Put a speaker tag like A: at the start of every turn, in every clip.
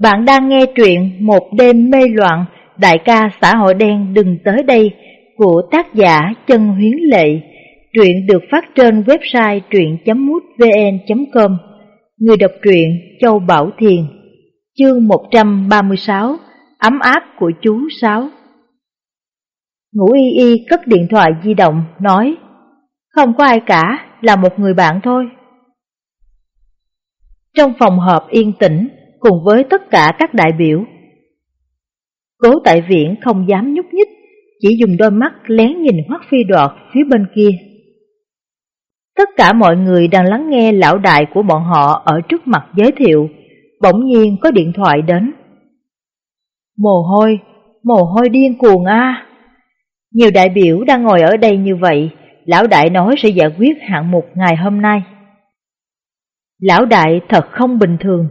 A: Bạn đang nghe truyện Một đêm mê loạn, đại ca xã hội đen đừng tới đây của tác giả Chân Huyến Lệ. Truyện được phát trên website truyện.mútvn.com. Người đọc truyện Châu Bảo Thiền. Chương 136 Ấm áp của chú Sáu Ngũ y y cất điện thoại di động, nói Không có ai cả, là một người bạn thôi. Trong phòng họp yên tĩnh, cùng với tất cả các đại biểu. Cố tại viện không dám nhúc nhích, chỉ dùng đôi mắt lén nhìn hoắc phi đoạt phía bên kia. Tất cả mọi người đang lắng nghe lão đại của bọn họ ở trước mặt giới thiệu, bỗng nhiên có điện thoại đến. Mồ hôi, mồ hôi điên cuồng a. Nhiều đại biểu đang ngồi ở đây như vậy, lão đại nói sẽ giải quyết hạng mục ngày hôm nay. Lão đại thật không bình thường.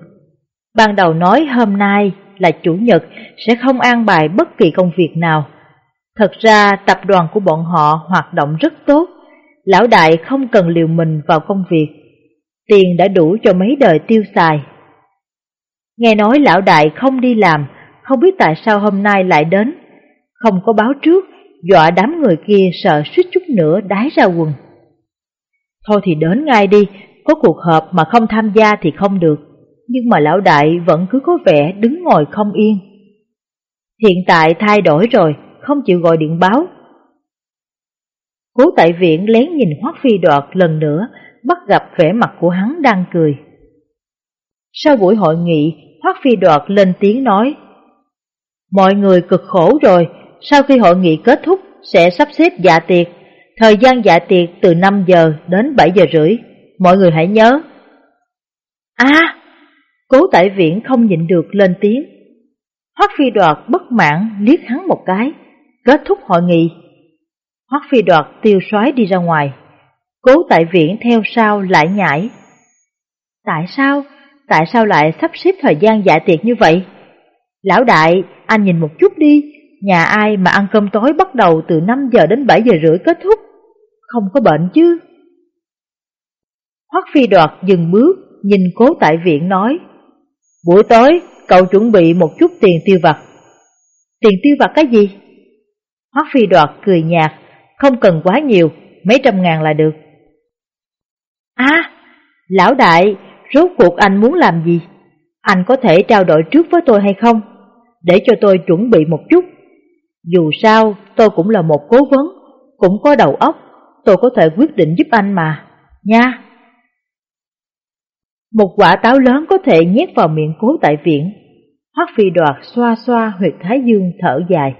A: Ban đầu nói hôm nay là chủ nhật sẽ không an bài bất kỳ công việc nào. Thật ra tập đoàn của bọn họ hoạt động rất tốt, lão đại không cần liều mình vào công việc. Tiền đã đủ cho mấy đời tiêu xài. Nghe nói lão đại không đi làm, không biết tại sao hôm nay lại đến. Không có báo trước, dọa đám người kia sợ suýt chút nữa đái ra quần. Thôi thì đến ngay đi, có cuộc họp mà không tham gia thì không được, nhưng mà lão đại vẫn cứ có vẻ đứng ngồi không yên. Hiện tại thay đổi rồi, không chịu gọi điện báo. Cố tại viện lén nhìn Hoắc Phi Đoạt lần nữa, bắt gặp vẻ mặt của hắn đang cười. Sau buổi hội nghị, Hoắc Phi Đoạt lên tiếng nói, Mọi người cực khổ rồi, sau khi hội nghị kết thúc sẽ sắp xếp dạ tiệc, thời gian dạ tiệc từ 5 giờ đến 7 giờ rưỡi mọi người hãy nhớ. À, cố tại viện không nhịn được lên tiếng. Hoắc phi đoạt bất mãn liếc hắn một cái, kết thúc hội nghị. Hoắc phi đoạt tiêu xoái đi ra ngoài, cố tại viện theo sau lại nhảy. Tại sao? Tại sao lại sắp xếp thời gian dạ tiệc như vậy? Lão đại, anh nhìn một chút đi, nhà ai mà ăn cơm tối bắt đầu từ 5 giờ đến 7 giờ rưỡi kết thúc? Không có bệnh chứ? Hoắc phi đoạt dừng bước, nhìn cố tại viện nói, Buổi tối, cậu chuẩn bị một chút tiền tiêu vặt. Tiền tiêu vặt cái gì? Hoắc phi đoạt cười nhạt, không cần quá nhiều, mấy trăm ngàn là được. À, lão đại, rốt cuộc anh muốn làm gì? Anh có thể trao đổi trước với tôi hay không? Để cho tôi chuẩn bị một chút. Dù sao, tôi cũng là một cố vấn, cũng có đầu óc, tôi có thể quyết định giúp anh mà, nha. Một quả táo lớn có thể nhét vào miệng cố tại viện. Hoắc phi đoạt xoa xoa huyệt thái dương thở dài.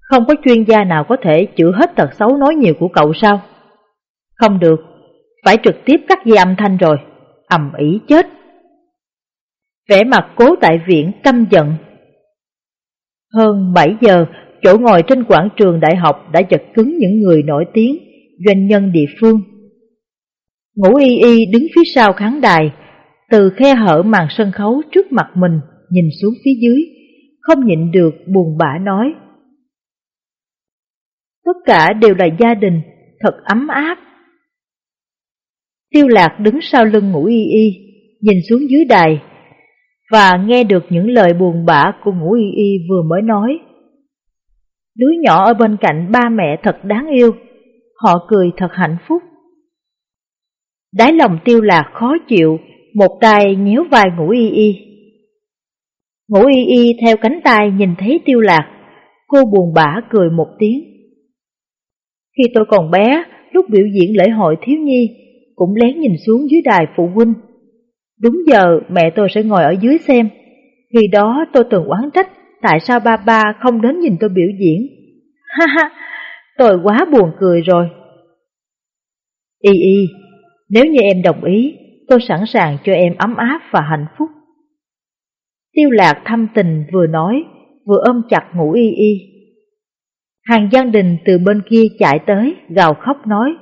A: Không có chuyên gia nào có thể chữa hết tật xấu nói nhiều của cậu sao? Không được, phải trực tiếp cắt dây âm thanh rồi, ầm ĩ chết. Vẻ mặt cố tại viện căm giận. Hơn 7 giờ, chỗ ngồi trên quảng trường đại học đã chật cứng những người nổi tiếng, doanh nhân địa phương Ngũ y y đứng phía sau khán đài, từ khe hở màn sân khấu trước mặt mình nhìn xuống phía dưới, không nhịn được buồn bã nói. Tất cả đều là gia đình, thật ấm áp. Tiêu lạc đứng sau lưng ngũ y y, nhìn xuống dưới đài, và nghe được những lời buồn bã của ngũ y y vừa mới nói. Đứa nhỏ ở bên cạnh ba mẹ thật đáng yêu, họ cười thật hạnh phúc. Đáy lòng tiêu lạc khó chịu, một tay nhéo vai ngũ y y. Ngũ y y theo cánh tay nhìn thấy tiêu lạc, cô buồn bã cười một tiếng. Khi tôi còn bé, lúc biểu diễn lễ hội thiếu nhi, cũng lén nhìn xuống dưới đài phụ huynh. Đúng giờ mẹ tôi sẽ ngồi ở dưới xem. Khi đó tôi từng oán trách tại sao ba ba không đến nhìn tôi biểu diễn. Ha ha, tôi quá buồn cười rồi. Y y, nếu như em đồng ý, tôi sẵn sàng cho em ấm áp và hạnh phúc. Tiêu lạc thâm tình vừa nói, vừa ôm chặt ngủ y y. Hàng Giang Đình từ bên kia chạy tới, gào khóc nói.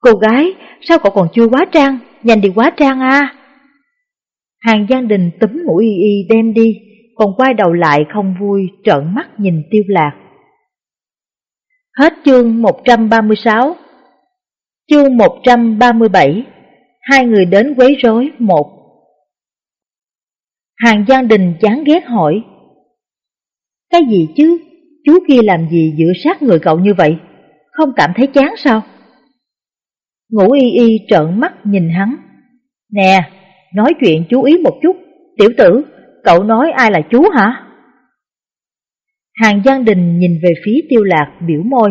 A: Cô gái, sao cậu còn chưa quá trang, nhanh đi quá trang à. Hàng Giang Đình túm ngủ y y đem đi, còn quay đầu lại không vui, trợn mắt nhìn tiêu lạc. Hết chương 136 Chương 137 Hai người đến quấy rối một Hàng Giang Đình chán ghét hỏi. Cái gì chứ, chú kia làm gì giữa sát người cậu như vậy, không cảm thấy chán sao? Ngũ y y trợn mắt nhìn hắn. Nè, nói chuyện chú ý một chút, tiểu tử, cậu nói ai là chú hả? Hàng Giang Đình nhìn về phía tiêu lạc biểu môi.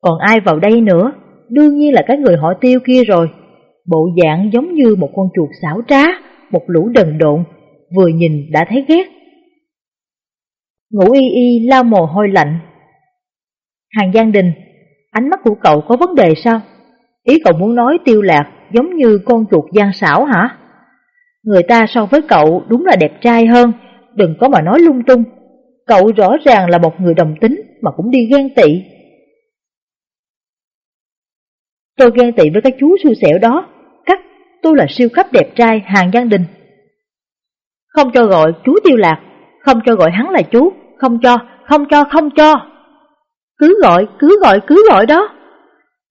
A: Còn ai vào đây nữa, đương nhiên là cái người họ tiêu kia rồi. Bộ dạng giống như một con chuột xảo trá, một lũ đần độn, vừa nhìn đã thấy ghét. Ngũ y y lau mồ hôi lạnh. Hàng Giang Đình, ánh mắt của cậu có vấn đề sao? Ý cậu muốn nói tiêu lạc giống như con chuột gian xảo hả? Người ta so với cậu đúng là đẹp trai hơn, đừng có mà nói lung tung. Cậu rõ ràng là một người đồng tính mà cũng đi ghen tị. Tôi ghen tị với cái chú xui xẻo đó, cắt tôi là siêu cấp đẹp trai hàng Giang Đình. Không cho gọi chú tiêu lạc, không cho gọi hắn là chú, không cho, không cho, không cho. Cứ gọi, cứ gọi, cứ gọi đó.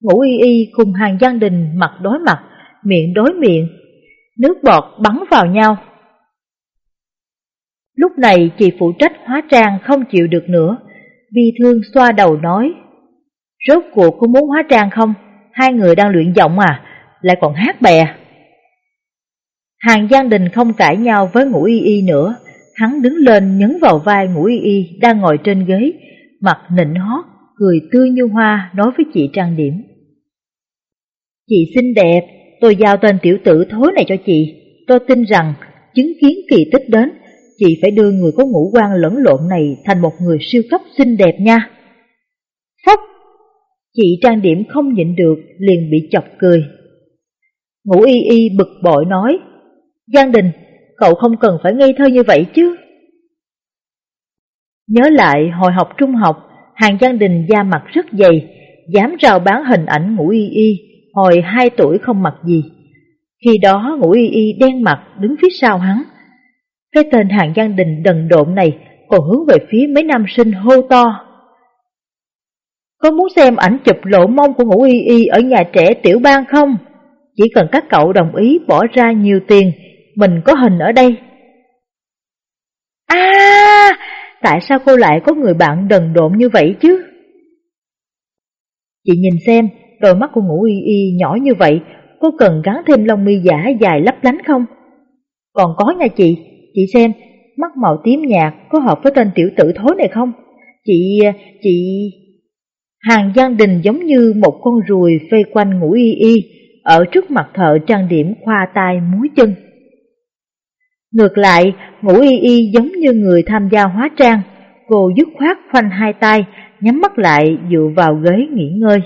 A: Ngũ y y cùng hàng Giang Đình mặt đối mặt, miệng đối miệng, nước bọt bắn vào nhau. Lúc này chị phụ trách hóa trang không chịu được nữa, vi thương xoa đầu nói. Rốt cuộc có muốn hóa trang không? Hai người đang luyện giọng à, lại còn hát bè. Hàng Giang Đình không cãi nhau với ngũ y y nữa, hắn đứng lên nhấn vào vai ngũ y y đang ngồi trên ghế, mặt nịnh hót, cười tươi như hoa nói với chị trang điểm. Chị xinh đẹp, tôi giao tên tiểu tử thối này cho chị, tôi tin rằng chứng kiến kỳ tích đến, chị phải đưa người có ngũ quan lẫn lộn này thành một người siêu cấp xinh đẹp nha. Phốc! Chị trang điểm không nhịn được, liền bị chọc cười. Ngũ y y bực bội nói, Giang Đình, cậu không cần phải ngây thơ như vậy chứ. Nhớ lại hồi học trung học, hàng Giang Đình da mặt rất dày, dám rào bán hình ảnh ngũ y y, hồi hai tuổi không mặc gì. Khi đó ngũ y y đen mặt đứng phía sau hắn. Cái tên hàng Giang Đình đần độn này còn hướng về phía mấy nam sinh hô to. Có muốn xem ảnh chụp lộ mông của ngũ y y ở nhà trẻ tiểu bang không? Chỉ cần các cậu đồng ý bỏ ra nhiều tiền mình có hình ở đây. À, tại sao cô lại có người bạn đần độn như vậy chứ? Chị nhìn xem, đôi mắt của ngũ y y nhỏ như vậy, có cần gắn thêm lông mi giả dài lấp lánh không? Còn có nha chị, chị xem, mắt màu tím nhạt có hợp với tên tiểu tử thối này không? Chị, chị... Hàng gian Đình giống như một con ruồi vây quanh ngũ y y, ở trước mặt thợ trang điểm khoa tai múi chân. Ngược lại, ngũ y y giống như người tham gia hóa trang, cô dứt khoát khoanh hai tay, nhắm mắt lại dựa vào ghế nghỉ ngơi.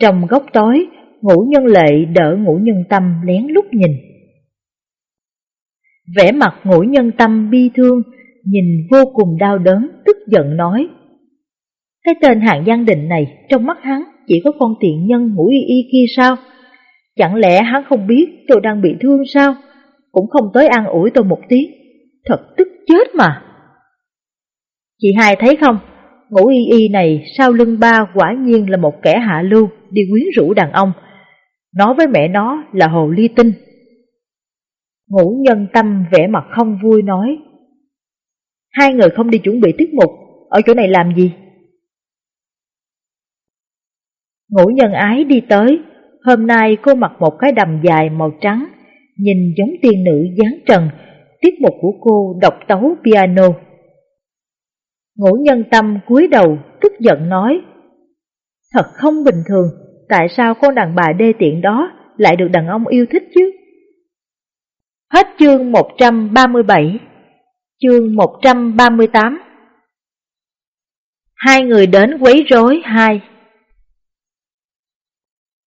A: Trong góc tối, ngũ nhân lệ đỡ ngũ nhân tâm lén lút nhìn. Vẻ mặt ngũ nhân tâm bi thương, nhìn vô cùng đau đớn, tức giận nói. Cái tên hạng Giang Định này trong mắt hắn chỉ có con tiện nhân ngủ y y kia sao? Chẳng lẽ hắn không biết tôi đang bị thương sao? cũng không tới an ủi tôi một tiếng, thật tức chết mà. Chị hai thấy không, ngũ y y này sau lưng ba quả nhiên là một kẻ hạ lưu đi quyến rũ đàn ông, nói với mẹ nó là hồ ly tinh. Ngũ nhân tâm vẻ mặt không vui nói, hai người không đi chuẩn bị tiết mục, ở chỗ này làm gì? Ngũ nhân ái đi tới, hôm nay cô mặc một cái đầm dài màu trắng, nhìn giống tiên nữ dáng trần, tiết mục của cô độc tấu piano. Ngũ nhân tâm cúi đầu, tức giận nói, Thật không bình thường, tại sao con đàn bà đê tiện đó lại được đàn ông yêu thích chứ? Hết chương 137, chương 138 Hai người đến quấy rối hai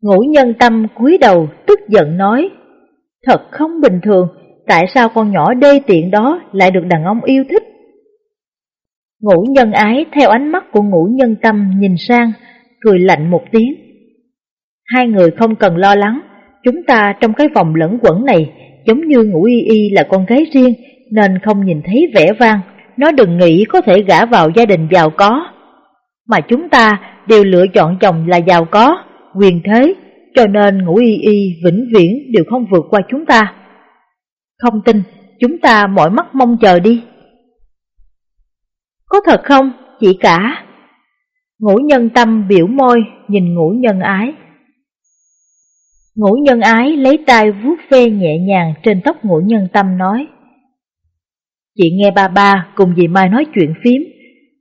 A: Ngũ nhân tâm cúi đầu tức giận nói Thật không bình thường, tại sao con nhỏ đê tiện đó lại được đàn ông yêu thích? Ngũ nhân ái theo ánh mắt của ngũ nhân tâm nhìn sang, cười lạnh một tiếng. Hai người không cần lo lắng, chúng ta trong cái vòng lẫn quẩn này giống như ngũ y y là con gái riêng nên không nhìn thấy vẻ vang, nó đừng nghĩ có thể gả vào gia đình giàu có. Mà chúng ta đều lựa chọn chồng là giàu có, quyền thế, cho nên ngũ y y vĩnh viễn đều không vượt qua chúng ta. Không tin, chúng ta mỏi mắt mong chờ đi. Có thật không, chị cả? Ngũ nhân tâm biểu môi, nhìn ngũ nhân ái. Ngũ nhân ái lấy tay vuốt ve nhẹ nhàng trên tóc ngũ nhân tâm nói. Chị nghe ba ba cùng dì Mai nói chuyện phím,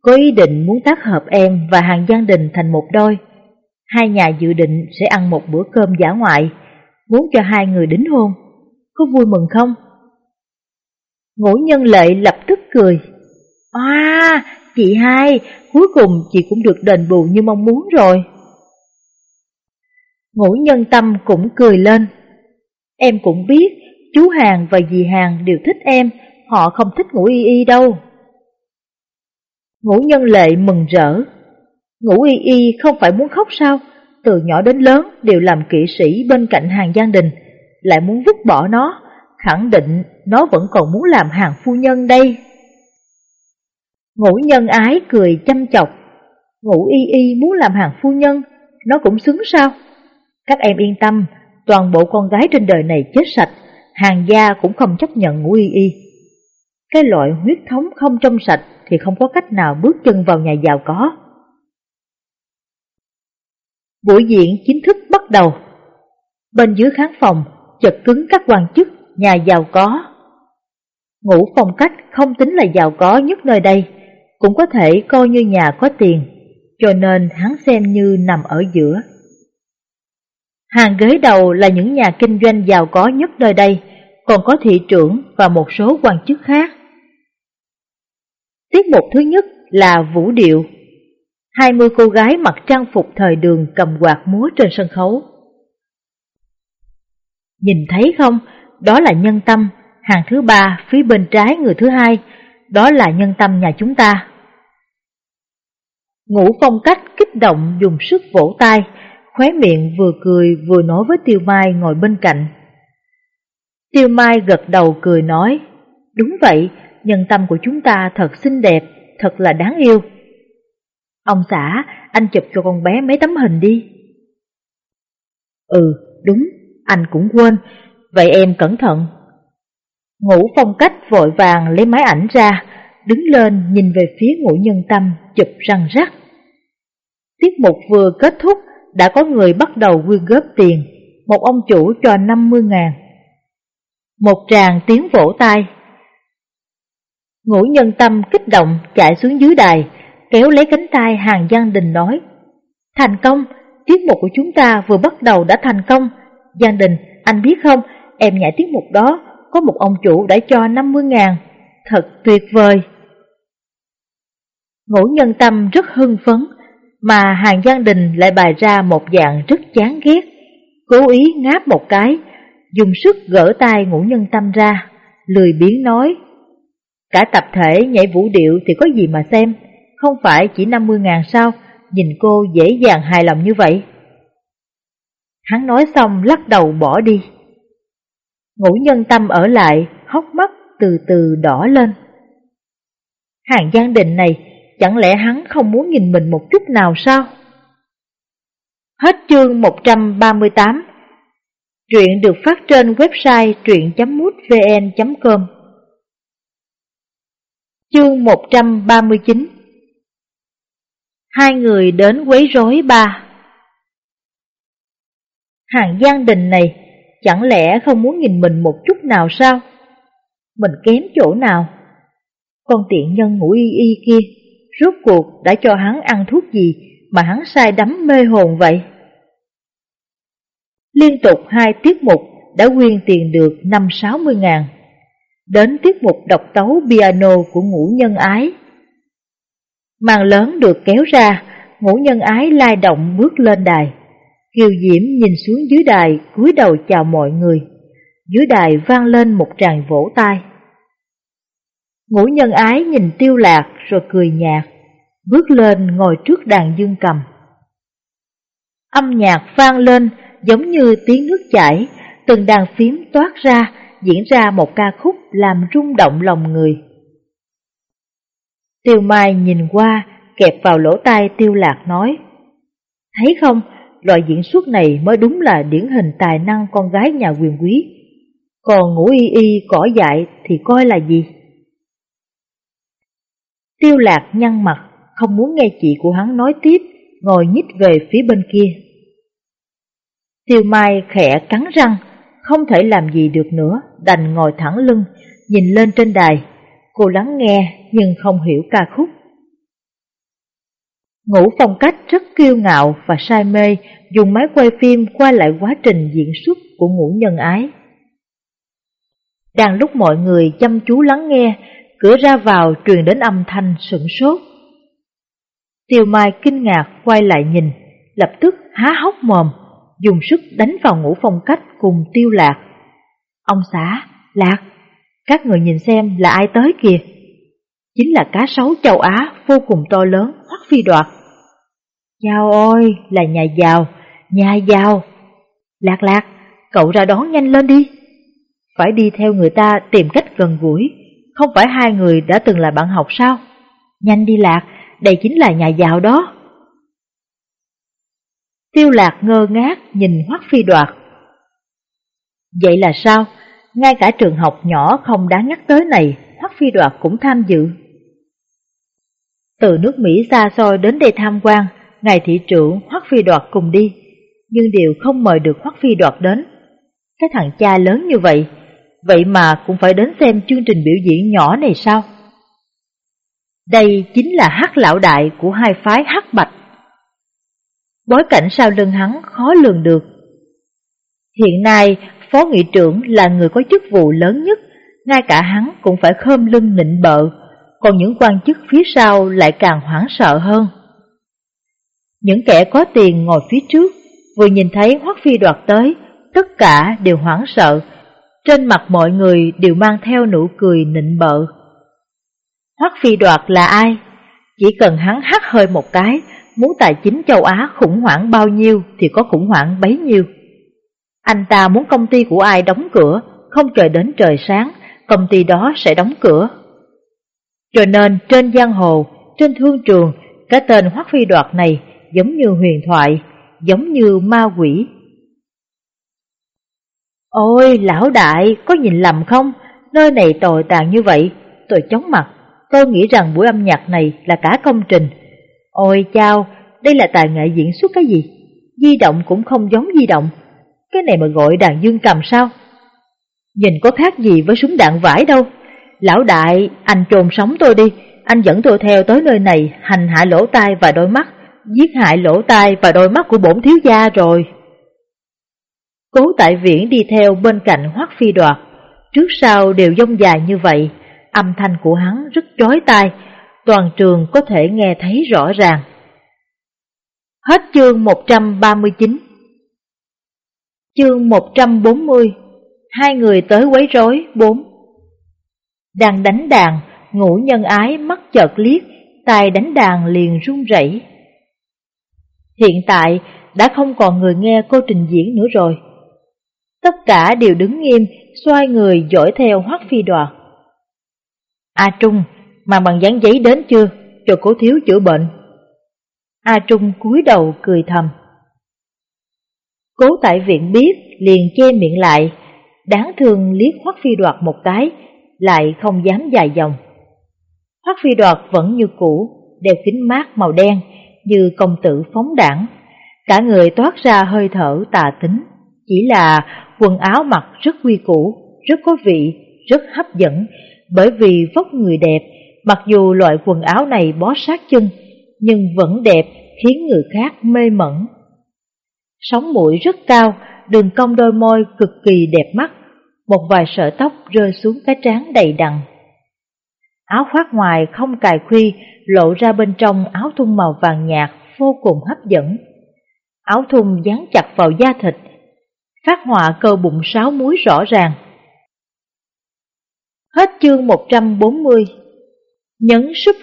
A: có ý định muốn tác hợp em và hàng gia Đình thành một đôi. Hai nhà dự định sẽ ăn một bữa cơm giả ngoại, muốn cho hai người đính hôn. Có vui mừng không? Ngũ nhân lệ lập tức cười. À, chị hai, cuối cùng chị cũng được đền bù như mong muốn rồi. Ngũ nhân tâm cũng cười lên. Em cũng biết, chú Hàng và dì Hàng đều thích em, họ không thích ngũ y y đâu. Ngũ nhân lệ mừng rỡ. Ngũ y y không phải muốn khóc sao? Từ nhỏ đến lớn đều làm kỵ sĩ bên cạnh hàng gia đình, lại muốn vứt bỏ nó, khẳng định nó vẫn còn muốn làm hàng phu nhân đây. Ngũ nhân ái cười chăm chọc, ngũ y y muốn làm hàng phu nhân, nó cũng xứng sao? Các em yên tâm, toàn bộ con gái trên đời này chết sạch, hàng gia cũng không chấp nhận ngũ y y. Cái loại huyết thống không trong sạch thì không có cách nào bước chân vào nhà giàu có. Buổi diễn chính thức bắt đầu. Bên dưới khán phòng, chật cứng các quan chức, nhà giàu có. Ngũ phong cách không tính là giàu có nhất nơi đây, cũng có thể coi như nhà có tiền, cho nên hắn xem như nằm ở giữa. Hàng ghế đầu là những nhà kinh doanh giàu có nhất nơi đây, còn có thị trưởng và một số quan chức khác. Tiết mục thứ nhất là vũ điệu. 20 cô gái mặc trang phục thời đường cầm quạt múa trên sân khấu. Nhìn thấy không, đó là nhân tâm, hàng thứ ba phía bên trái người thứ hai, đó là nhân tâm nhà chúng ta. Ngũ phong cách kích động dùng sức vỗ tay, khóe miệng vừa cười vừa nói với Tiêu Mai ngồi bên cạnh. Tiêu Mai gật đầu cười nói, đúng vậy, nhân tâm của chúng ta thật xinh đẹp, thật là đáng yêu. Ông xã, anh chụp cho con bé mấy tấm hình đi. Ừ, đúng, anh cũng quên, vậy em cẩn thận. Ngũ phong cách vội vàng lấy máy ảnh ra, đứng lên nhìn về phía ngũ nhân tâm, chụp răng rắc. Tiết mục vừa kết thúc, đã có người bắt đầu quyên góp tiền, một ông chủ cho 50 ngàn. Một tràng tiếng vỗ tay. Ngũ nhân tâm kích động chạy xuống dưới đài, kéo lấy cánh tay hàng Giang Đình nói. Thành công, tiết mục của chúng ta vừa bắt đầu đã thành công. Giang Đình, anh biết không, em nhảy tiết mục đó, có một ông chủ đã cho 50 ngàn. Thật tuyệt vời. Ngũ nhân tâm rất hưng phấn, mà hàng Giang Đình lại bày ra một dạng rất chán ghét, cố ý ngáp một cái, dùng sức gỡ tay ngũ nhân tâm ra, lười biếng nói. Cả tập thể nhảy vũ điệu thì có gì mà xem, không phải chỉ 50 ngàn sao, nhìn cô dễ dàng hài lòng như vậy. Hắn nói xong lắc đầu bỏ đi. Ngũ nhân tâm ở lại, hốc mắt từ từ đỏ lên. Hàng Giang Định này Chẳng lẽ hắn không muốn nhìn mình một chút nào sao? Hết chương 138 Truyện được phát trên website truyện.mútvn.com Chương 139 Hai người đến quấy rối ba Hàng gian đình này, chẳng lẽ không muốn nhìn mình một chút nào sao? Mình kém chỗ nào? Con tiện nhân ngủ y y kia, Rốt cuộc đã cho hắn ăn thuốc gì mà hắn sai đắm mê hồn vậy? Liên tục hai tiết mục đã quyên tiền được năm sáu mươi ngàn. Đến tiết mục độc tấu piano của ngũ nhân ái. Màn lớn được kéo ra, ngũ nhân ái lai động bước lên đài. Kiều Diễm nhìn xuống dưới đài cúi đầu chào mọi người. Dưới đài vang lên một tràng vỗ tay. Ngũ nhân ái nhìn tiêu lạc rồi cười nhạt, bước lên ngồi trước đàn dương cầm. Âm nhạc vang lên giống như tiếng nước chảy, từng đàn phím toát ra, diễn ra một ca khúc làm rung động lòng người. Tiêu Mai nhìn qua, kẹp vào lỗ tai tiêu lạc nói, Thấy không, loại diễn xuất này mới đúng là điển hình tài năng con gái nhà quyền quý. còn ngủ y y cỏ dại thì coi là gì? Tiêu lạc nhăn mặt, không muốn nghe chị của hắn nói tiếp, ngồi nhích về phía bên kia. Tiêu Mai khẽ cắn răng, không thể làm gì được nữa, đành ngồi thẳng lưng, nhìn lên trên đài. Cô lắng nghe nhưng không hiểu ca khúc. Ngũ phong cách rất kiêu ngạo và say mê, dùng máy quay phim qua lại quá trình diễn xuất của ngũ nhân ái. Đang lúc mọi người chăm chú lắng nghe, cửa ra vào truyền đến âm thanh sửng sốt. Tiêu Mai kinh ngạc quay lại nhìn, lập tức há hốc mồm, dùng sức đánh vào ngũ phong cách cùng tiêu lạc. Ông xã, lạc, các người nhìn xem là ai tới kìa. Chính là cá sấu châu Á vô cùng to lớn, hoắc phi đoạt. Chào ôi, là nhà giàu, nhà giàu. Lạc lạc, cậu ra đón nhanh lên đi. Phải đi theo người ta tìm cách gần gũi, không phải hai người đã từng là bạn học sao? Nhanh đi lạc, đây chính là nhà giàu đó. Tiêu lạc ngơ ngác nhìn hoắc phi đoạt. Vậy là sao? Ngay cả trường học nhỏ không đáng nhắc tới này, hoắc phi đoạt cũng tham dự. Từ nước Mỹ xa xôi đến đây tham quan, ngài thị trưởng hoắc phi đoạt cùng đi, nhưng đều không mời được hoắc phi đoạt đến. Cái thằng cha lớn như vậy, vậy mà cũng phải đến xem chương trình biểu diễn nhỏ này sao? Đây chính là hắc lão đại của hai phái hắc bạch. Bối cảnh sau lưng hắn khó lường được. Hiện nay, phó nghị trưởng là người có chức vụ lớn nhất, ngay cả hắn cũng phải khơm lưng nịnh bợ, còn những quan chức phía sau lại càng hoảng sợ hơn. Những kẻ có tiền ngồi phía trước, vừa nhìn thấy Hoắc Phi đoạt tới, tất cả đều hoảng sợ, trên mặt mọi người đều mang theo nụ cười nịnh bợ. Hoắc Phi đoạt là ai? Chỉ cần hắn hắt hơi một cái, muốn tài chính châu Á khủng hoảng bao nhiêu thì có khủng hoảng bấy nhiêu. Anh ta muốn công ty của ai đóng cửa, không trời đến trời sáng, công ty đó sẽ đóng cửa. Cho nên trên giang hồ, trên thương trường, cái tên Hoắc Phi đoạt này giống như huyền thoại, giống như ma quỷ. Ôi, lão đại, có nhìn lầm không? Nơi này tồi tàn như vậy, tôi chóng mặt. Tôi nghĩ rằng buổi âm nhạc này là cả công trình. Ôi chao, đây là tài nghệ diễn xuất cái gì? Di động cũng không giống di động. Cái này mà gọi đàn dương cầm sao? Nhìn có khác gì với súng đạn vải đâu. Lão đại, anh trồn sống tôi đi. Anh dẫn tôi theo tới nơi này, hành hạ lỗ tai và đôi mắt, giết hại lỗ tai và đôi mắt của bổn thiếu gia rồi. Cố tại viễn đi theo bên cạnh hoắc phi đoạt, trước sau đều dông dài như vậy, âm thanh của hắn rất chói tai, toàn trường có thể nghe thấy rõ ràng. Hết chương 139 Chương 140 Hai người tới quấy rối 4 Đang đánh đàn, ngũ nhân ái mắt chợt liếc, tay đánh đàn liền run rẩy. Hiện tại đã không còn người nghe cô trình diễn nữa rồi. Tất cả đều đứng nghiêm, xoay người dõi theo hoắc phi đoạt. A Trung, mà bằng dán giấy đến chưa, cho cố thiếu chữa bệnh. A Trung cúi đầu cười thầm. Cố tại viện biết, liền che miệng lại, đáng thương liếc Hoắc Phi Đoạt một cái, lại không dám dài dòng. Hoắc Phi Đoạt vẫn như cũ, đeo kính mát màu đen, như công tử phóng đảng. Cả người toát ra hơi thở tà tính, chỉ là quần áo mặc rất quy củ, rất có vị, rất hấp dẫn, bởi vì vóc người đẹp, mặc dù loại quần áo này bó sát chân, nhưng vẫn đẹp khiến người khác mê mẩn sóng mũi rất cao, đường cong đôi môi cực kỳ đẹp mắt, một vài sợi tóc rơi xuống cái trán đầy đặn. Áo khoác ngoài không cài khuy, lộ ra bên trong áo thun màu vàng nhạt vô cùng hấp dẫn. Áo thun dán chặt vào da thịt, phát họa cơ bụng sáo muối rõ ràng. Hết chương 140 Nhấn sub